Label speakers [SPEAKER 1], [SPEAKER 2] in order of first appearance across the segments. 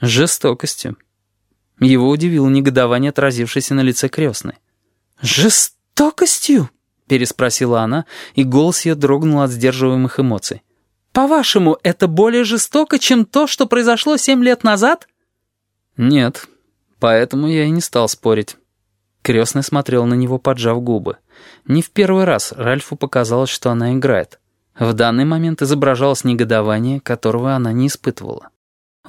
[SPEAKER 1] Жестокостью. Его удивило негодование, отразившееся на лице крестной. «Жестокостью?» — переспросила она, и голос ее дрогнул от сдерживаемых эмоций. «По-вашему, это более жестоко, чем то, что произошло семь лет назад?» «Нет, поэтому я и не стал спорить». Крестный смотрел на него, поджав губы. Не в первый раз Ральфу показалось, что она играет. В данный момент изображалось негодование, которого она не испытывала.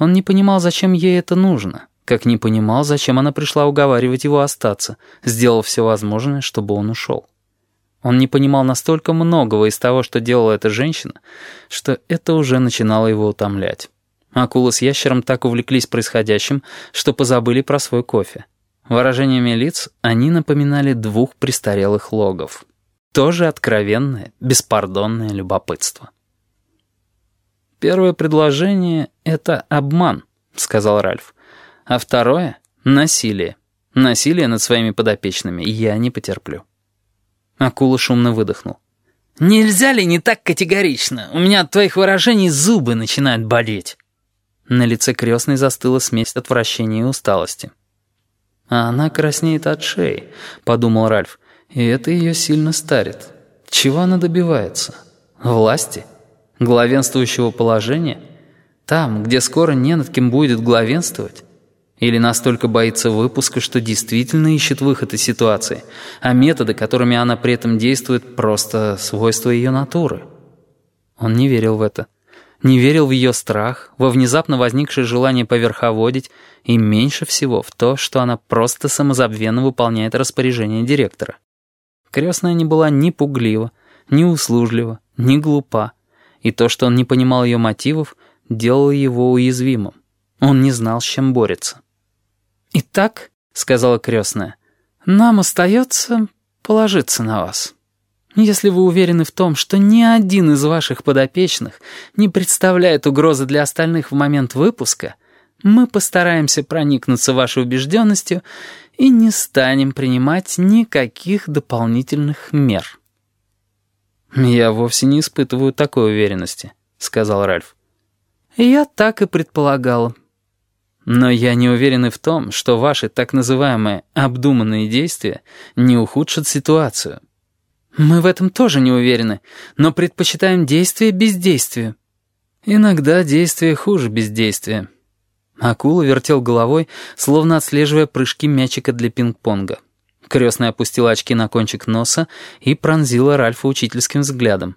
[SPEAKER 1] Он не понимал, зачем ей это нужно, как не понимал, зачем она пришла уговаривать его остаться, сделав все возможное, чтобы он ушел. Он не понимал настолько многого из того, что делала эта женщина, что это уже начинало его утомлять. Акула с ящером так увлеклись происходящим, что позабыли про свой кофе. Выражениями лиц они напоминали двух престарелых логов. Тоже откровенное, беспардонное любопытство. «Первое предложение — это обман», — сказал Ральф. «А второе — насилие. Насилие над своими подопечными я не потерплю». Акула шумно выдохнул. «Нельзя ли не так категорично? У меня от твоих выражений зубы начинают болеть». На лице крестной застыла смесь отвращения и усталости. «А она краснеет от шеи», — подумал Ральф. И это ее сильно старит. Чего она добивается? Власти? Главенствующего положения? Там, где скоро не над кем будет главенствовать? Или настолько боится выпуска, что действительно ищет выход из ситуации, а методы, которыми она при этом действует, просто свойства ее натуры? Он не верил в это. Не верил в ее страх, во внезапно возникшее желание поверховодить и меньше всего в то, что она просто самозабвенно выполняет распоряжение директора. Крестная не была ни пуглива, ни услужлива, ни глупа, и то, что он не понимал ее мотивов, делало его уязвимым. Он не знал, с чем борется. «Итак», — сказала крестная, — «нам остается положиться на вас. Если вы уверены в том, что ни один из ваших подопечных не представляет угрозы для остальных в момент выпуска, мы постараемся проникнуться вашей убежденностью и не станем принимать никаких дополнительных мер». «Я вовсе не испытываю такой уверенности», — сказал Ральф. «Я так и предполагала. Но я не уверен и в том, что ваши так называемые «обдуманные действия» не ухудшат ситуацию. Мы в этом тоже не уверены, но предпочитаем действие бездействию. Иногда действие хуже бездействия». Акула вертел головой, словно отслеживая прыжки мячика для пинг-понга. Крестная опустила очки на кончик носа и пронзила Ральфа учительским взглядом.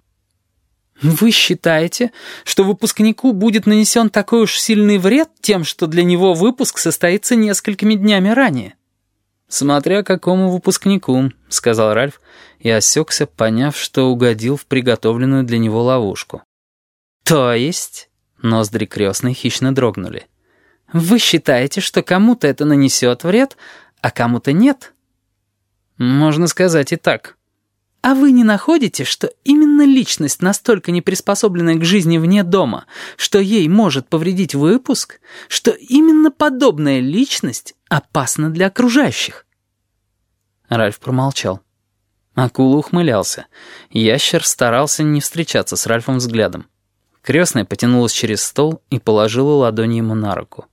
[SPEAKER 1] «Вы считаете, что выпускнику будет нанесен такой уж сильный вред тем, что для него выпуск состоится несколькими днями ранее?» «Смотря какому выпускнику», — сказал Ральф и осекся, поняв, что угодил в приготовленную для него ловушку. «То есть?» — ноздри крестной хищно дрогнули. Вы считаете, что кому-то это нанесет вред, а кому-то нет? Можно сказать и так. А вы не находите, что именно личность, настолько не приспособленная к жизни вне дома, что ей может повредить выпуск, что именно подобная личность опасна для окружающих? Ральф промолчал. Акула ухмылялся. Ящер старался не встречаться с Ральфом взглядом. Крестная потянулась через стол и положила ладонь ему на руку.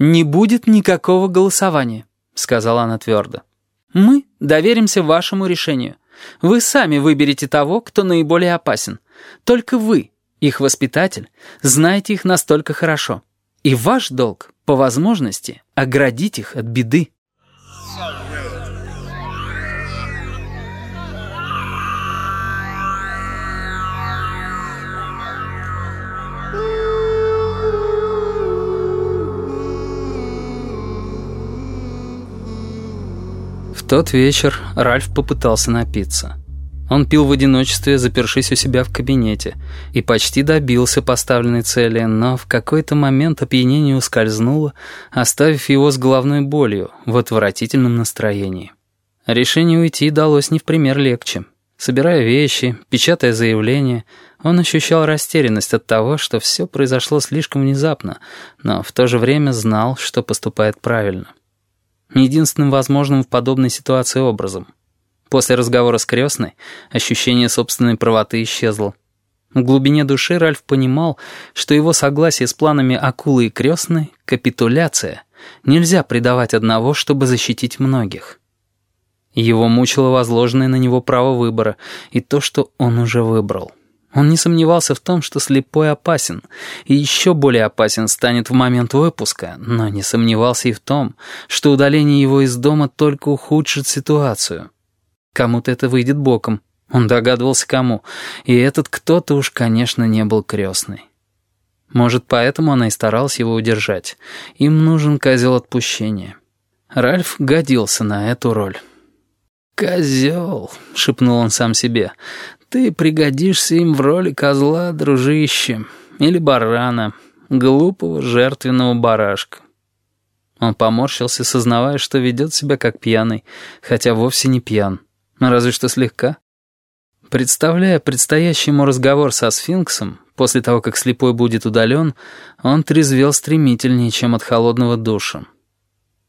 [SPEAKER 1] «Не будет никакого голосования», — сказала она твердо. «Мы доверимся вашему решению. Вы сами выберете того, кто наиболее опасен. Только вы, их воспитатель, знаете их настолько хорошо. И ваш долг, по возможности, оградить их от беды». Тот вечер Ральф попытался напиться. Он пил в одиночестве, запершись у себя в кабинете, и почти добился поставленной цели, но в какой-то момент опьянение ускользнуло, оставив его с головной болью в отвратительном настроении. Решение уйти далось не в пример легче. Собирая вещи, печатая заявление, он ощущал растерянность от того, что все произошло слишком внезапно, но в то же время знал, что поступает правильно единственным возможным в подобной ситуации образом. После разговора с крестной ощущение собственной правоты исчезло. В глубине души Ральф понимал, что его согласие с планами акулы и крестной — капитуляция. Нельзя предавать одного, чтобы защитить многих. Его мучило возложенное на него право выбора и то, что он уже выбрал. Он не сомневался в том, что слепой опасен, и еще более опасен станет в момент выпуска, но не сомневался и в том, что удаление его из дома только ухудшит ситуацию. Кому-то это выйдет боком, он догадывался, кому, и этот кто-то уж, конечно, не был крестный. Может, поэтому она и старалась его удержать. Им нужен козел отпущения. Ральф годился на эту роль. «Козел», — шепнул он сам себе, — «ты пригодишься им в роли козла, дружище, или барана, глупого жертвенного барашка». Он поморщился, сознавая, что ведет себя как пьяный, хотя вовсе не пьян, разве что слегка. Представляя предстоящий ему разговор со сфинксом, после того, как слепой будет удален, он трезвел стремительнее, чем от холодного душа.